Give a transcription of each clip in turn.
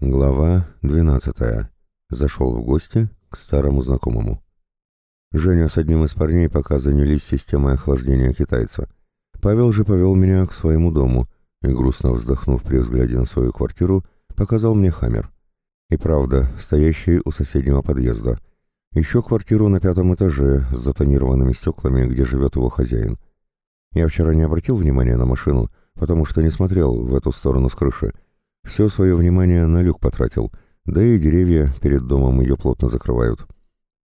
Глава 12. Зашел в гости к старому знакомому. Женя с одним из парней пока занялись системой охлаждения китайца. Павел же повел меня к своему дому и, грустно вздохнув при взгляде на свою квартиру, показал мне хаммер. И правда, стоящий у соседнего подъезда. Еще квартиру на пятом этаже с затонированными стеклами, где живет его хозяин. Я вчера не обратил внимания на машину, потому что не смотрел в эту сторону с крыши, все свое внимание на люк потратил, да и деревья перед домом ее плотно закрывают.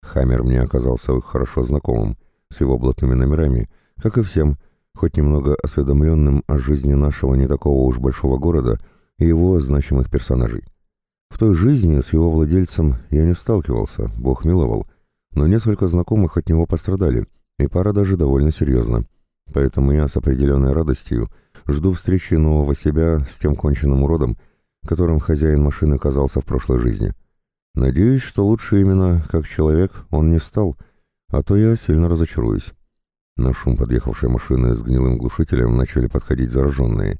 Хаммер мне оказался хорошо знакомым, с его блатными номерами, как и всем, хоть немного осведомленным о жизни нашего не такого уж большого города и его значимых персонажей. В той жизни с его владельцем я не сталкивался, бог миловал, но несколько знакомых от него пострадали, и пара даже довольно серьезно. Поэтому я с определенной радостью жду встречи нового себя с тем конченным уродом, которым хозяин машины казался в прошлой жизни. Надеюсь, что лучше именно как человек он не стал, а то я сильно разочаруюсь. На шум подъехавшей машины с гнилым глушителем начали подходить зараженные.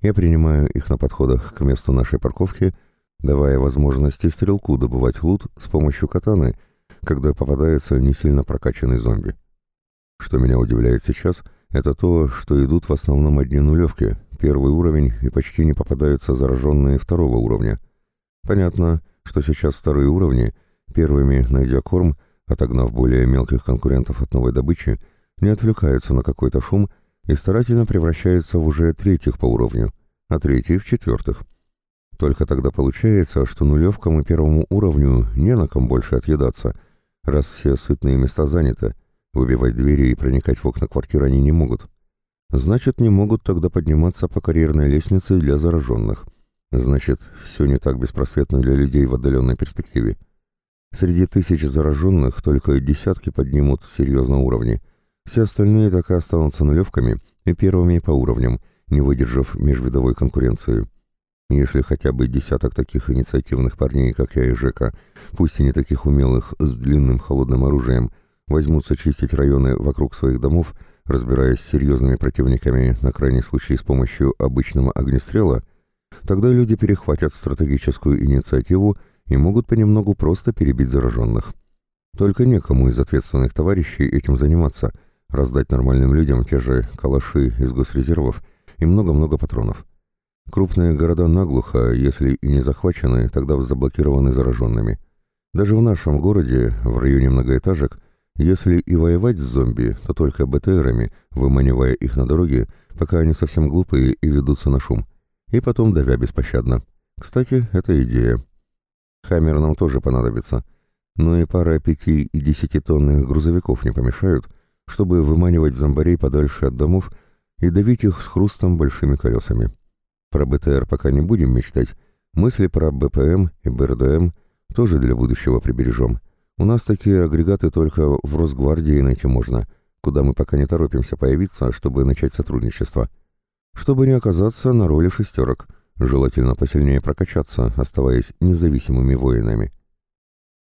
Я принимаю их на подходах к месту нашей парковки, давая возможности стрелку добывать лут с помощью катаны, когда попадается не сильно прокачанный зомби. Что меня удивляет сейчас, это то, что идут в основном одни нулевки, первый уровень и почти не попадаются зараженные второго уровня. Понятно, что сейчас вторые уровни, первыми найдя корм, отогнав более мелких конкурентов от новой добычи, не отвлекаются на какой-то шум и старательно превращаются в уже третьих по уровню, а третий в четвертых. Только тогда получается, что нулевкам и первому уровню не на ком больше отъедаться, раз все сытные места заняты, выбивать двери и проникать в окна квартир они не могут. Значит, не могут тогда подниматься по карьерной лестнице для зараженных. Значит, все не так беспросветно для людей в отдаленной перспективе. Среди тысяч зараженных только десятки поднимут серьезно уровни. Все остальные так и останутся нулевками и первыми по уровням, не выдержав межвидовой конкуренции. Если хотя бы десяток таких инициативных парней, как я и Жека, пусть и не таких умелых, с длинным холодным оружием, возьмутся чистить районы вокруг своих домов, разбираясь с серьезными противниками на крайний случай с помощью обычного огнестрела, тогда люди перехватят стратегическую инициативу и могут понемногу просто перебить зараженных. Только некому из ответственных товарищей этим заниматься, раздать нормальным людям те же калаши из госрезервов и много-много патронов. Крупные города наглухо, если и не захвачены, тогда заблокированы зараженными. Даже в нашем городе, в районе многоэтажек, если и воевать с зомби, то только БТРами, выманивая их на дороге, пока они совсем глупые и ведутся на шум. И потом давя беспощадно. Кстати, это идея. Хаммер нам тоже понадобится. Но и пара пяти и десятитонных грузовиков не помешают, чтобы выманивать зомбарей подальше от домов и давить их с хрустом большими колесами. Про БТР пока не будем мечтать. Мысли про БПМ и БРДМ тоже для будущего прибережем. У нас такие агрегаты только в Росгвардии найти можно, куда мы пока не торопимся появиться, чтобы начать сотрудничество. Чтобы не оказаться на роли шестерок, желательно посильнее прокачаться, оставаясь независимыми воинами.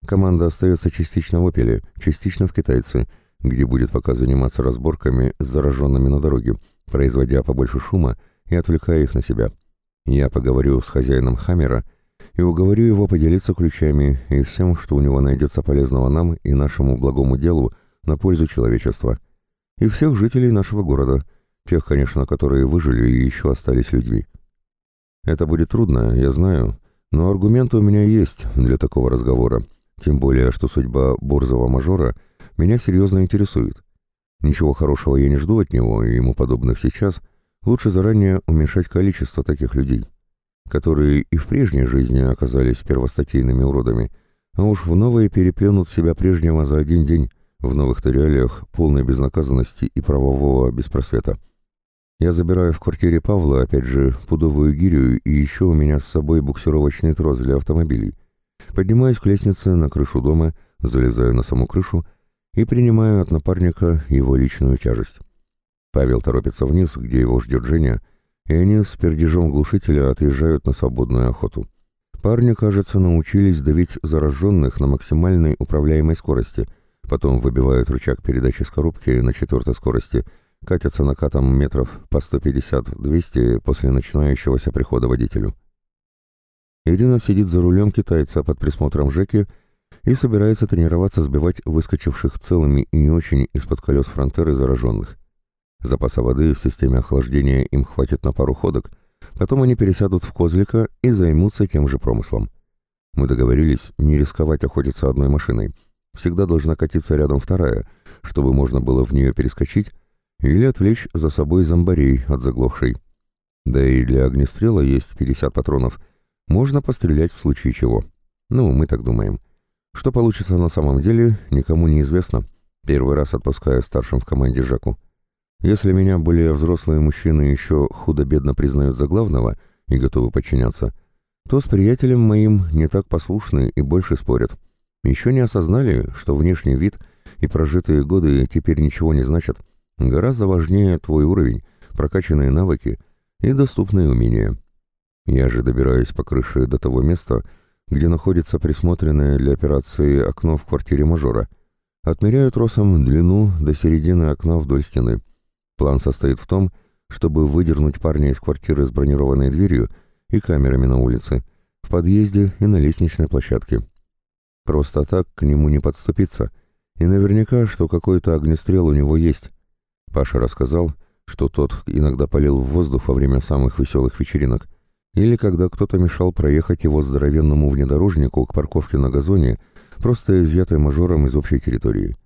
Команда остается частично в Опеле, частично в Китайце, где будет пока заниматься разборками с зараженными на дороге, производя побольше шума и отвлекая их на себя. Я поговорю с хозяином Хаммера — и уговорю его поделиться ключами и всем, что у него найдется полезного нам и нашему благому делу на пользу человечества. И всех жителей нашего города, тех, конечно, которые выжили и еще остались людьми. Это будет трудно, я знаю, но аргументы у меня есть для такого разговора, тем более, что судьба борзого мажора меня серьезно интересует. Ничего хорошего я не жду от него и ему подобных сейчас, лучше заранее уменьшать количество таких людей которые и в прежней жизни оказались первостатейными уродами, а уж в новые переплюнут себя прежнего за один день, в новых реалиях полной безнаказанности и правового беспросвета. Я забираю в квартире Павла, опять же, пудовую гирю и еще у меня с собой буксировочный трос для автомобилей. Поднимаюсь к лестнице на крышу дома, залезаю на саму крышу и принимаю от напарника его личную тяжесть. Павел торопится вниз, где его ждет Женя, и они с пердежом глушителя отъезжают на свободную охоту. Парни, кажется, научились давить зараженных на максимальной управляемой скорости, потом выбивают рычаг передачи с коробки на четвертой скорости, катятся накатом метров по 150-200 после начинающегося прихода водителю. Ирина сидит за рулем китайца под присмотром Жеки и собирается тренироваться сбивать выскочивших целыми и не очень из-под колес фронтеры зараженных. Запаса воды в системе охлаждения им хватит на пару ходок, потом они пересядут в Козлика и займутся тем же промыслом. Мы договорились не рисковать охотиться одной машиной. Всегда должна катиться рядом вторая, чтобы можно было в нее перескочить или отвлечь за собой зомбарей от заглохшей. Да и для огнестрела есть 50 патронов. Можно пострелять в случае чего. Ну, мы так думаем. Что получится на самом деле, никому не известно. Первый раз отпускаю старшим в команде Жаку. Если меня более взрослые мужчины еще худо-бедно признают за главного и готовы подчиняться, то с приятелем моим не так послушны и больше спорят. Еще не осознали, что внешний вид и прожитые годы теперь ничего не значат. Гораздо важнее твой уровень, прокачанные навыки и доступные умения. Я же добираюсь по крыше до того места, где находится присмотренное для операции окно в квартире мажора. Отмеряю тросом длину до середины окна вдоль стены. План состоит в том, чтобы выдернуть парня из квартиры с бронированной дверью и камерами на улице, в подъезде и на лестничной площадке. Просто так к нему не подступиться, и наверняка, что какой-то огнестрел у него есть. Паша рассказал, что тот иногда палил в воздух во время самых веселых вечеринок, или когда кто-то мешал проехать его здоровенному внедорожнику к парковке на газоне, просто изъятой мажором из общей территории.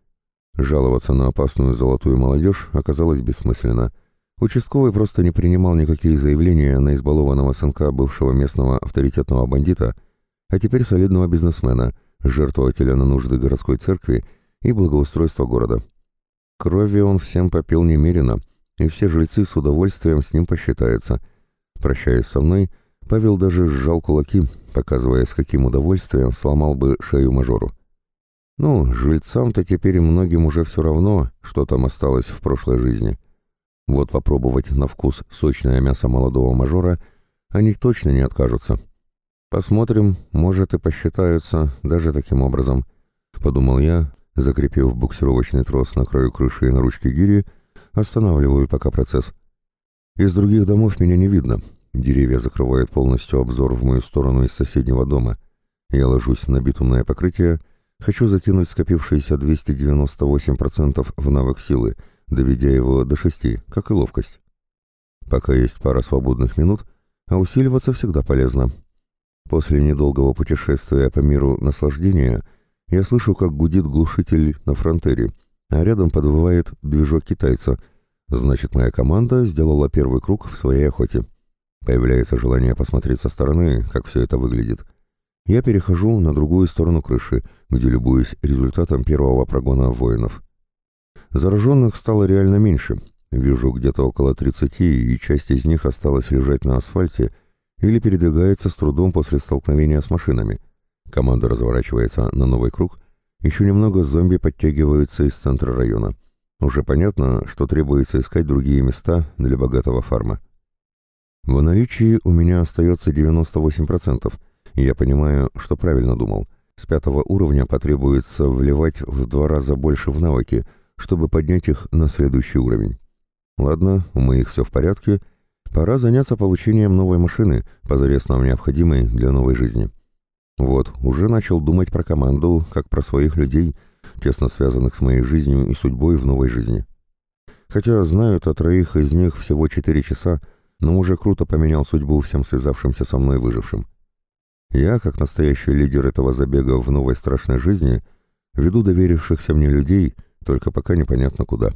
Жаловаться на опасную золотую молодежь оказалось бессмысленно. Участковый просто не принимал никакие заявления на избалованного сынка бывшего местного авторитетного бандита, а теперь солидного бизнесмена, жертвователя на нужды городской церкви и благоустройства города. Крови он всем попил немерено, и все жильцы с удовольствием с ним посчитаются. Прощаясь со мной, Павел даже сжал кулаки, показывая, с каким удовольствием сломал бы шею мажору. Ну, жильцам-то теперь многим уже все равно, что там осталось в прошлой жизни. Вот попробовать на вкус сочное мясо молодого мажора они точно не откажутся. Посмотрим, может и посчитаются даже таким образом, подумал я, закрепив буксировочный трос на краю крыши и на ручке гири, останавливаю пока процесс. Из других домов меня не видно, Деревья закрывают полностью обзор в мою сторону из соседнего дома. Я ложусь на битумное покрытие, хочу закинуть скопившиеся 298% в навык силы, доведя его до 6, как и ловкость. Пока есть пара свободных минут, а усиливаться всегда полезно. После недолгого путешествия по миру наслаждения я слышу, как гудит глушитель на фронтере, а рядом подвывает движок китайца. Значит, моя команда сделала первый круг в своей охоте. Появляется желание посмотреть со стороны, как все это выглядит. Я перехожу на другую сторону крыши, где любуюсь результатом первого прогона воинов. Зараженных стало реально меньше. Вижу где-то около 30, и часть из них осталась лежать на асфальте или передвигается с трудом после столкновения с машинами. Команда разворачивается на новый круг. Еще немного зомби подтягиваются из центра района. Уже понятно, что требуется искать другие места для богатого фарма. В наличии у меня остается 98%, и я понимаю, что правильно думал. С пятого уровня потребуется вливать в два раза больше в навыки, чтобы поднять их на следующий уровень. Ладно, у моих все в порядке, пора заняться получением новой машины, позарез нам необходимой для новой жизни. Вот, уже начал думать про команду, как про своих людей, тесно связанных с моей жизнью и судьбой в новой жизни. Хотя знают о троих из них всего четыре часа, но уже круто поменял судьбу всем связавшимся со мной выжившим. Я, как настоящий лидер этого забега в новой страшной жизни, веду доверившихся мне людей, только пока непонятно куда.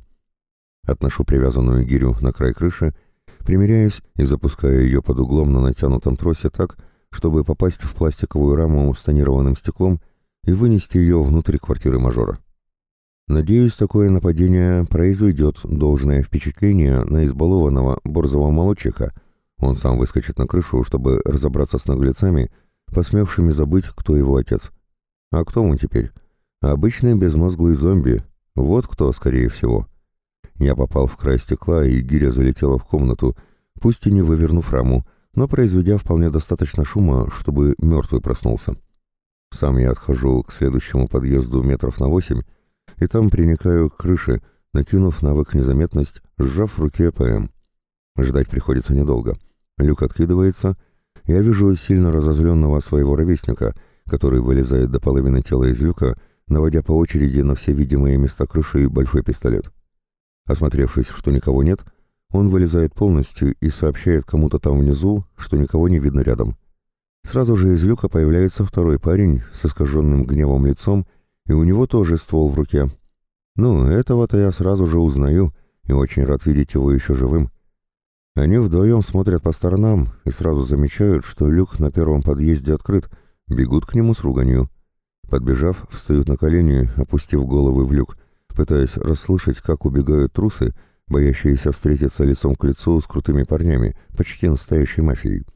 Отношу привязанную гирю на край крыши, примеряюсь и запускаю ее под углом на натянутом тросе так, чтобы попасть в пластиковую раму с тонированным стеклом и вынести ее внутрь квартиры мажора. Надеюсь, такое нападение произведет должное впечатление на избалованного борзого молодчика. Он сам выскочит на крышу, чтобы разобраться с наглецами, посмевшими забыть, кто его отец. А кто он теперь? Обычный безмозглый зомби. Вот кто, скорее всего. Я попал в край стекла, и гиря залетела в комнату, пусть и не вывернув раму, но произведя вполне достаточно шума, чтобы мертвый проснулся. Сам я отхожу к следующему подъезду метров на восемь, и там приникаю к крыше, накинув навык незаметность, сжав в руке ПМ. Ждать приходится недолго. Люк откидывается, я вижу сильно разозленного своего ровесника, который вылезает до половины тела из люка, наводя по очереди на все видимые места крыши большой пистолет. Осмотревшись, что никого нет, он вылезает полностью и сообщает кому-то там внизу, что никого не видно рядом. Сразу же из люка появляется второй парень с искаженным гневом лицом, и у него тоже ствол в руке. Ну, этого-то я сразу же узнаю и очень рад видеть его еще живым. Они вдвоем смотрят по сторонам и сразу замечают, что люк на первом подъезде открыт, бегут к нему с руганью. Подбежав, встают на колени, опустив головы в люк, пытаясь расслышать, как убегают трусы, боящиеся встретиться лицом к лицу с крутыми парнями, почти настоящей мафией.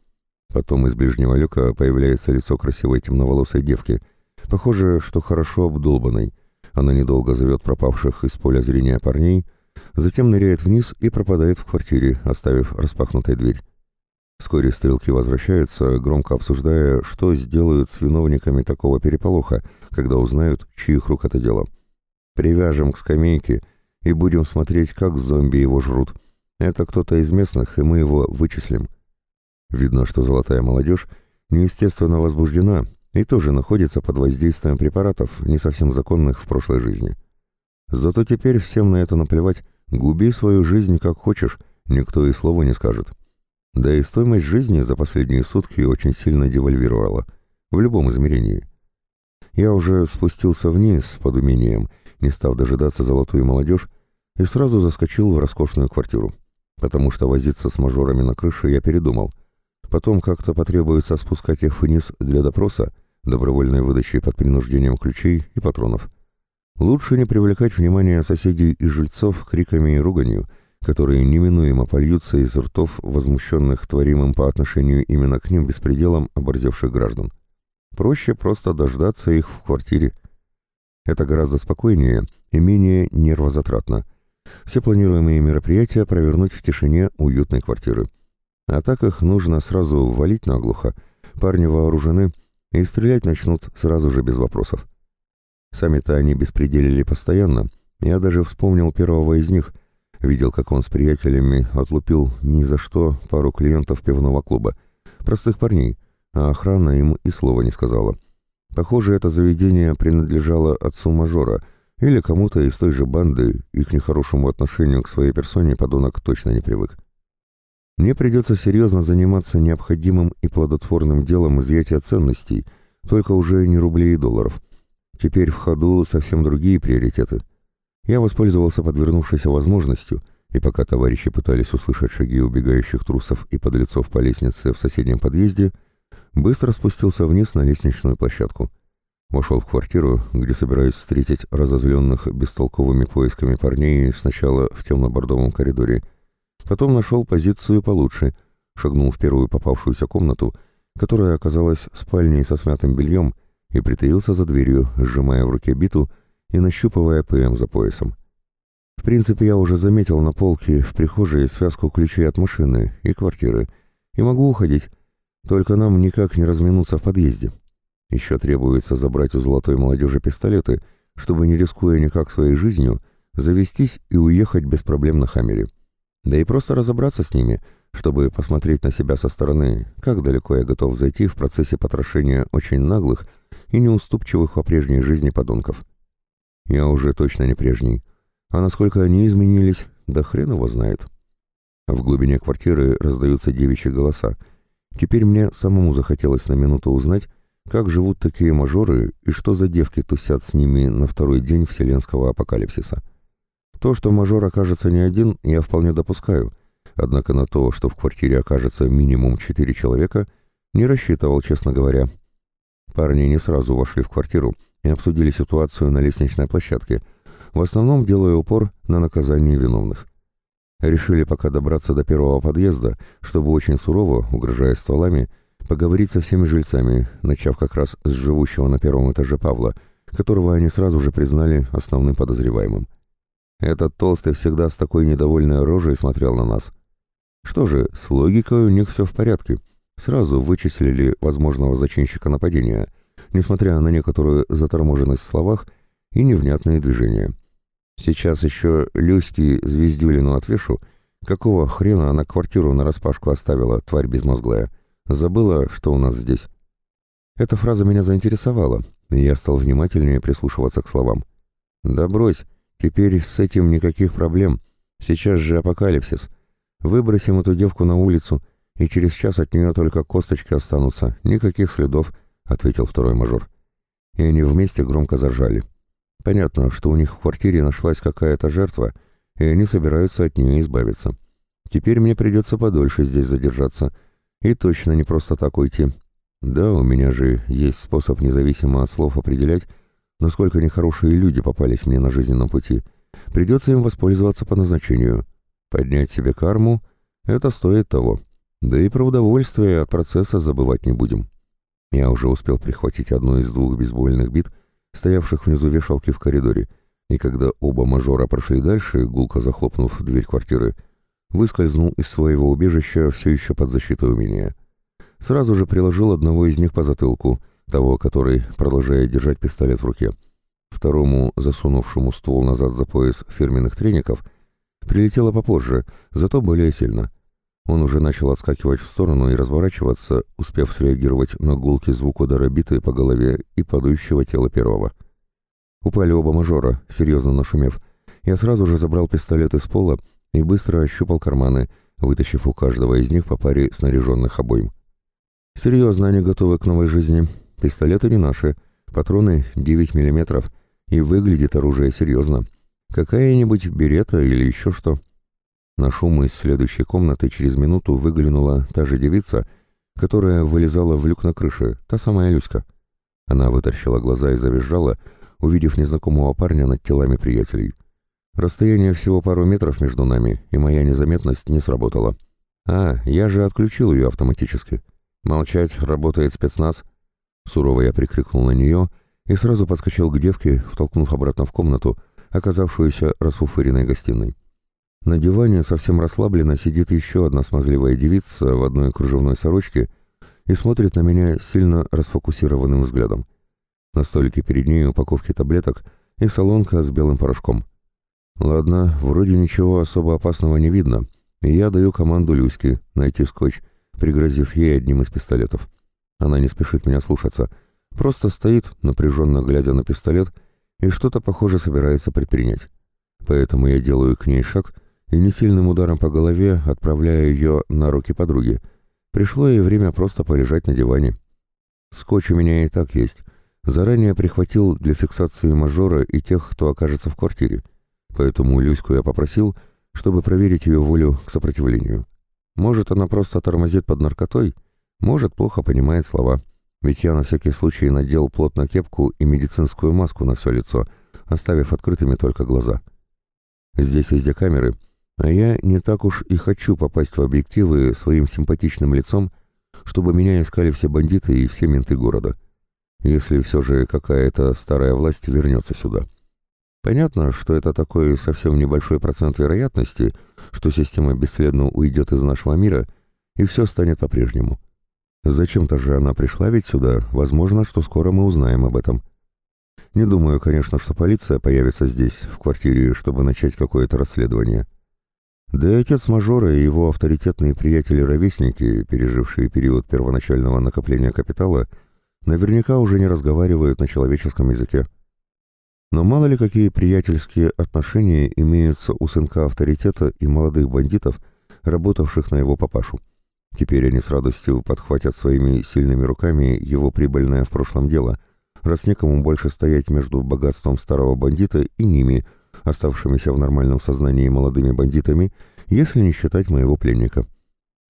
Потом из ближнего люка появляется лицо красивой темноволосой девки, похоже, что хорошо обдолбанной. Она недолго зовет пропавших из поля зрения парней — затем ныряет вниз и пропадает в квартире, оставив распахнутой дверь. Вскоре стрелки возвращаются, громко обсуждая, что сделают с виновниками такого переполоха, когда узнают, чьих рук это дело. «Привяжем к скамейке и будем смотреть, как зомби его жрут. Это кто-то из местных, и мы его вычислим». Видно, что золотая молодежь неестественно возбуждена и тоже находится под воздействием препаратов, не совсем законных в прошлой жизни. Зато теперь всем на это наплевать, Губи свою жизнь как хочешь, никто и слова не скажет. Да и стоимость жизни за последние сутки очень сильно девальвировала, в любом измерении. Я уже спустился вниз под умением, не став дожидаться золотую молодежь, и сразу заскочил в роскошную квартиру, потому что возиться с мажорами на крыше я передумал. Потом как-то потребуется спускать их вниз для допроса, добровольной выдачи под принуждением ключей и патронов. Лучше не привлекать внимание соседей и жильцов криками и руганью, которые неминуемо польются из ртов возмущенных творимым по отношению именно к ним беспределом оборзевших граждан. Проще просто дождаться их в квартире. Это гораздо спокойнее и менее нервозатратно. Все планируемые мероприятия провернуть в тишине уютной квартиры. А так их нужно сразу ввалить наглухо, парни вооружены и стрелять начнут сразу же без вопросов. Сами-то они беспределили постоянно. Я даже вспомнил первого из них. Видел, как он с приятелями отлупил ни за что пару клиентов пивного клуба. Простых парней, а охрана им и слова не сказала. Похоже, это заведение принадлежало отцу мажора или кому-то из той же банды, их нехорошему отношению к своей персоне подонок точно не привык. Мне придется серьезно заниматься необходимым и плодотворным делом изъятия ценностей, только уже не рублей и долларов. Теперь в ходу совсем другие приоритеты. Я воспользовался подвернувшейся возможностью, и пока товарищи пытались услышать шаги убегающих трусов и подлецов по лестнице в соседнем подъезде, быстро спустился вниз на лестничную площадку. Вошел в квартиру, где собираюсь встретить разозленных бестолковыми поисками парней сначала в темно-бордовом коридоре, потом нашел позицию получше, шагнул в первую попавшуюся комнату, которая оказалась спальней со смятым бельем, и притаился за дверью, сжимая в руке биту и нащупывая ПМ за поясом. В принципе, я уже заметил на полке в прихожей связку ключей от машины и квартиры, и могу уходить, только нам никак не разминуться в подъезде. Еще требуется забрать у золотой молодежи пистолеты, чтобы, не рискуя никак своей жизнью, завестись и уехать без проблем на Хаммере. Да и просто разобраться с ними, чтобы посмотреть на себя со стороны, как далеко я готов зайти в процессе потрошения очень наглых, и неуступчивых по прежней жизни подонков. Я уже точно не прежний. А насколько они изменились, да хрен его знает. В глубине квартиры раздаются девичьи голоса. Теперь мне самому захотелось на минуту узнать, как живут такие мажоры и что за девки тусят с ними на второй день вселенского апокалипсиса. То, что мажор окажется не один, я вполне допускаю, однако на то, что в квартире окажется минимум четыре человека, не рассчитывал, честно говоря. Парни не сразу вошли в квартиру и обсудили ситуацию на лестничной площадке, в основном делая упор на наказание виновных. Решили пока добраться до первого подъезда, чтобы очень сурово, угрожая стволами, поговорить со всеми жильцами, начав как раз с живущего на первом этаже Павла, которого они сразу же признали основным подозреваемым. Этот толстый всегда с такой недовольной рожей смотрел на нас. Что же, с логикой у них все в порядке — сразу вычислили возможного зачинщика нападения, несмотря на некоторую заторможенность в словах и невнятные движения. Сейчас еще Люськи Звездюлину отвешу, какого хрена она квартиру нараспашку оставила, тварь безмозглая. Забыла, что у нас здесь?» Эта фраза меня заинтересовала, и я стал внимательнее прислушиваться к словам. «Да брось, теперь с этим никаких проблем. Сейчас же апокалипсис. Выбросим эту девку на улицу, и через час от нее только косточки останутся, никаких следов», — ответил второй мажор. И они вместе громко заржали. Понятно, что у них в квартире нашлась какая-то жертва, и они собираются от нее избавиться. Теперь мне придется подольше здесь задержаться, и точно не просто так уйти. Да, у меня же есть способ независимо от слов определять, насколько нехорошие люди попались мне на жизненном пути. Придется им воспользоваться по назначению. Поднять себе карму — это стоит того. Да и про удовольствие от процесса забывать не будем. Я уже успел прихватить одну из двух бейсбольных бит, стоявших внизу вешалки в коридоре, и когда оба мажора прошли дальше, гулко захлопнув дверь квартиры, выскользнул из своего убежища все еще под защитой умения. Сразу же приложил одного из них по затылку, того, который продолжает держать пистолет в руке. Второму, засунувшему ствол назад за пояс фирменных треников, прилетело попозже, зато более сильно. Он уже начал отскакивать в сторону и разворачиваться, успев среагировать на гулкий звук удара биты по голове и падающего тела первого. Упали оба мажора, серьезно нашумев. Я сразу же забрал пистолет из пола и быстро ощупал карманы, вытащив у каждого из них по паре снаряженных обоим. Серьезно они готовы к новой жизни. Пистолеты не наши, патроны 9 миллиметров, и выглядит оружие серьезно. Какая-нибудь берета или еще что. На шум из следующей комнаты через минуту выглянула та же девица, которая вылезала в люк на крыше, та самая Люська. Она вытащила глаза и завизжала, увидев незнакомого парня над телами приятелей. Расстояние всего пару метров между нами, и моя незаметность не сработала. А, я же отключил ее автоматически. Молчать, работает спецназ. Сурово я прикрикнул на нее и сразу подскочил к девке, втолкнув обратно в комнату, оказавшуюся расфуфыренной гостиной. На диване совсем расслабленно сидит еще одна смазливая девица в одной кружевной сорочке и смотрит на меня сильно расфокусированным взглядом. На столике перед ней упаковки таблеток и солонка с белым порошком. Ладно, вроде ничего особо опасного не видно, и я даю команду Люське найти скотч, пригрозив ей одним из пистолетов. Она не спешит меня слушаться, просто стоит, напряженно глядя на пистолет, и что-то, похоже, собирается предпринять. Поэтому я делаю к ней шаг и не сильным ударом по голове отправляю ее на руки подруги. Пришло ей время просто полежать на диване. Скотч у меня и так есть. Заранее прихватил для фиксации мажора и тех, кто окажется в квартире поэтому Люську я попросил, чтобы проверить ее волю к сопротивлению. Может, она просто тормозит под наркотой, может, плохо понимает слова. Ведь я на всякий случай надел плотно кепку и медицинскую маску на все лицо, оставив открытыми только глаза. Здесь везде камеры, а я не так уж и хочу попасть в объективы своим симпатичным лицом, чтобы меня искали все бандиты и все менты города. Если все же какая-то старая власть вернется сюда. Понятно, что это такой совсем небольшой процент вероятности, что система бесследно уйдет из нашего мира, и все станет по-прежнему. Зачем-то же она пришла ведь сюда, возможно, что скоро мы узнаем об этом. Не думаю, конечно, что полиция появится здесь, в квартире, чтобы начать какое-то расследование. Да и отец мажора и его авторитетные приятели-ровесники, пережившие период первоначального накопления капитала, наверняка уже не разговаривают на человеческом языке. Но мало ли какие приятельские отношения имеются у сынка авторитета и молодых бандитов, работавших на его папашу. Теперь они с радостью подхватят своими сильными руками его прибыльное в прошлом дело, раз некому больше стоять между богатством старого бандита и ними, оставшимися в нормальном сознании молодыми бандитами, если не считать моего пленника.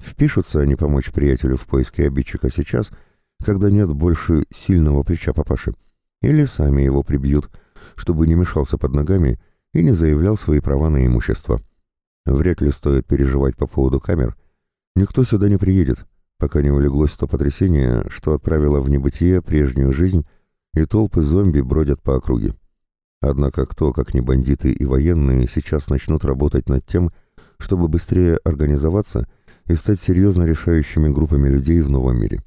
Впишутся они помочь приятелю в поиске обидчика сейчас, когда нет больше сильного плеча папаши. Или сами его прибьют, чтобы не мешался под ногами и не заявлял свои права на имущество. Вряд ли стоит переживать по поводу камер. Никто сюда не приедет, пока не улеглось то потрясение, что отправило в небытие прежнюю жизнь, и толпы зомби бродят по округе. Однако кто, как не бандиты и военные, сейчас начнут работать над тем, чтобы быстрее организоваться и стать серьезно решающими группами людей в новом мире.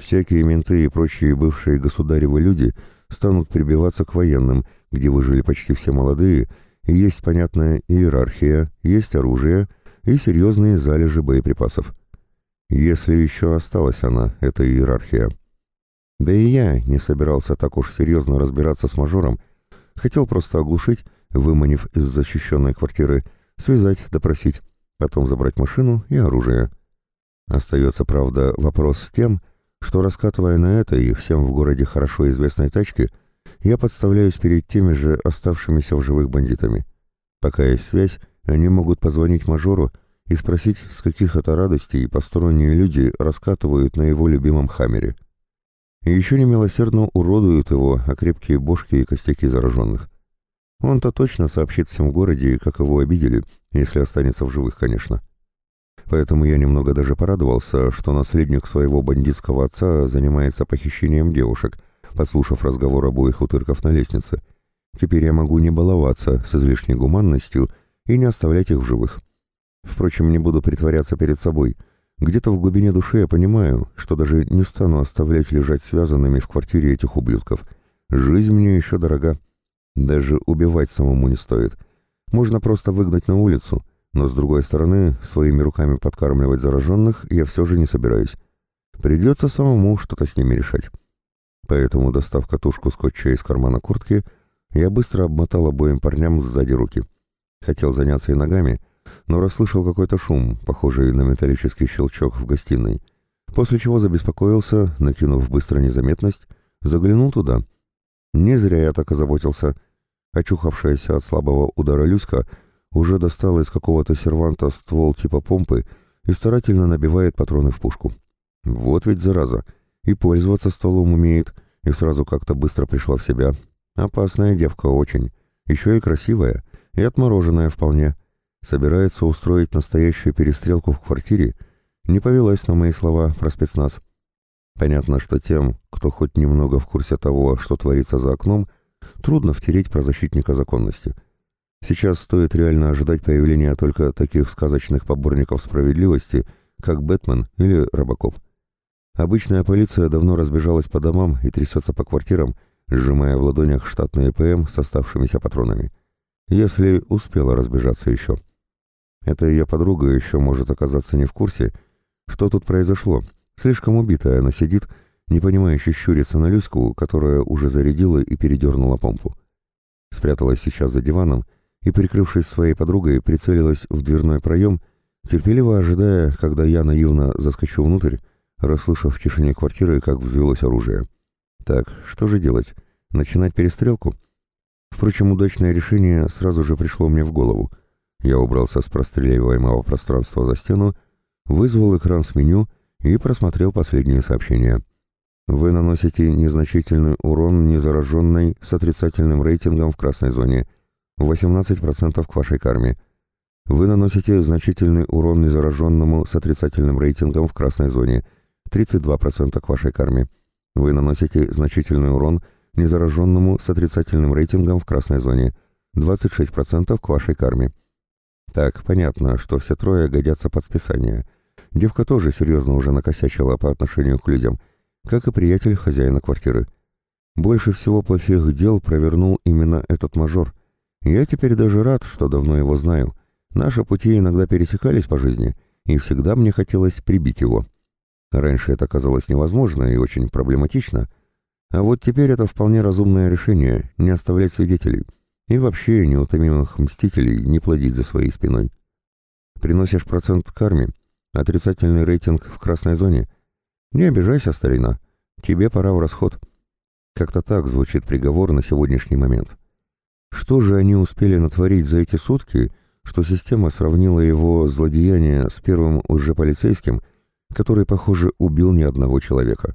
Всякие менты и прочие бывшие государевы люди станут прибиваться к военным – где выжили почти все молодые, и есть понятная иерархия, есть оружие и серьезные залежи боеприпасов. Если еще осталась она, эта иерархия. Да и я не собирался так уж серьезно разбираться с мажором, хотел просто оглушить, выманив из защищенной квартиры, связать, допросить, потом забрать машину и оружие. Остается, правда, вопрос с тем, что, раскатывая на этой всем в городе хорошо известной тачке, я подставляюсь перед теми же оставшимися в живых бандитами. Пока есть связь, они могут позвонить мажору и спросить, с каких это радостей посторонние люди раскатывают на его любимом хаммере. И еще немилосердно уродуют его, а крепкие бошки и костяки зараженных. Он-то точно сообщит всем в городе, как его обидели, если останется в живых, конечно. Поэтому я немного даже порадовался, что наследник своего бандитского отца занимается похищением девушек, послушав разговор обоих утырков на лестнице. Теперь я могу не баловаться с излишней гуманностью и не оставлять их в живых. Впрочем, не буду притворяться перед собой. Где-то в глубине души я понимаю, что даже не стану оставлять лежать связанными в квартире этих ублюдков. Жизнь мне еще дорога. Даже убивать самому не стоит. Можно просто выгнать на улицу, но с другой стороны, своими руками подкармливать зараженных я все же не собираюсь. Придется самому что-то с ними решать. Поэтому, достав катушку скотча из кармана куртки, я быстро обмотал обоим парням сзади руки. Хотел заняться и ногами, но расслышал какой-то шум, похожий на металлический щелчок в гостиной, после чего забеспокоился, накинув быстро незаметность, заглянул туда. Не зря я так озаботился. Очухавшаяся от слабого удара Люська уже достала из какого-то серванта ствол типа помпы и старательно набивает патроны в пушку. Вот ведь зараза. И пользоваться стволом умеет, и сразу как-то быстро пришла в себя. Опасная девка очень. Еще и красивая, и отмороженная вполне. Собирается устроить настоящую перестрелку в квартире. Не повелась на мои слова про спецназ. Понятно, что тем, кто хоть немного в курсе того, что творится за окном, трудно втереть про защитника законности — Сейчас стоит реально ожидать появления только таких сказочных поборников справедливости, как Бэтмен или Робокоп. Обычная полиция давно разбежалась по домам и трясется по квартирам, сжимая в ладонях штатные ПМ с оставшимися патронами. Если успела разбежаться еще. Эта ее подруга еще может оказаться не в курсе, что тут произошло. Слишком убитая она сидит, не понимающе щурится на Люську, которая уже зарядила и передернула помпу. Спряталась сейчас за диваном, и, прикрывшись своей подругой, прицелилась в дверной проем, терпеливо ожидая, когда я наивно заскочу внутрь, расслышав в тишине квартиры, как взвелось оружие. Так, что же делать? Начинать перестрелку? Впрочем, удачное решение сразу же пришло мне в голову. Я убрался с простреливаемого пространства за стену, вызвал экран с меню и просмотрел последние сообщения. Вы наносите незначительный урон незараженной с отрицательным рейтингом в красной зоне – 18% к вашей карме. Вы наносите значительный урон незараженному с отрицательным рейтингом в красной зоне, 32% к вашей карме. Вы наносите значительный урон незараженному с отрицательным рейтингом в красной зоне, 26% к вашей карме. Так, понятно, что все трое годятся под списание. Девка тоже серьезно уже накосячила по отношению к людям, как и приятель хозяина квартиры. Больше всего плохих дел провернул именно этот мажор, я теперь даже рад, что давно его знаю. Наши пути иногда пересекались по жизни, и всегда мне хотелось прибить его. Раньше это казалось невозможно и очень проблематично, а вот теперь это вполне разумное решение — не оставлять свидетелей и вообще неутомимых мстителей не плодить за своей спиной. Приносишь процент карме, отрицательный рейтинг в красной зоне. Не обижайся, старина, тебе пора в расход. Как-то так звучит приговор на сегодняшний момент. Что же они успели натворить за эти сутки, что система сравнила его злодеяние с первым лжеполицейским, который, похоже, убил ни одного человека?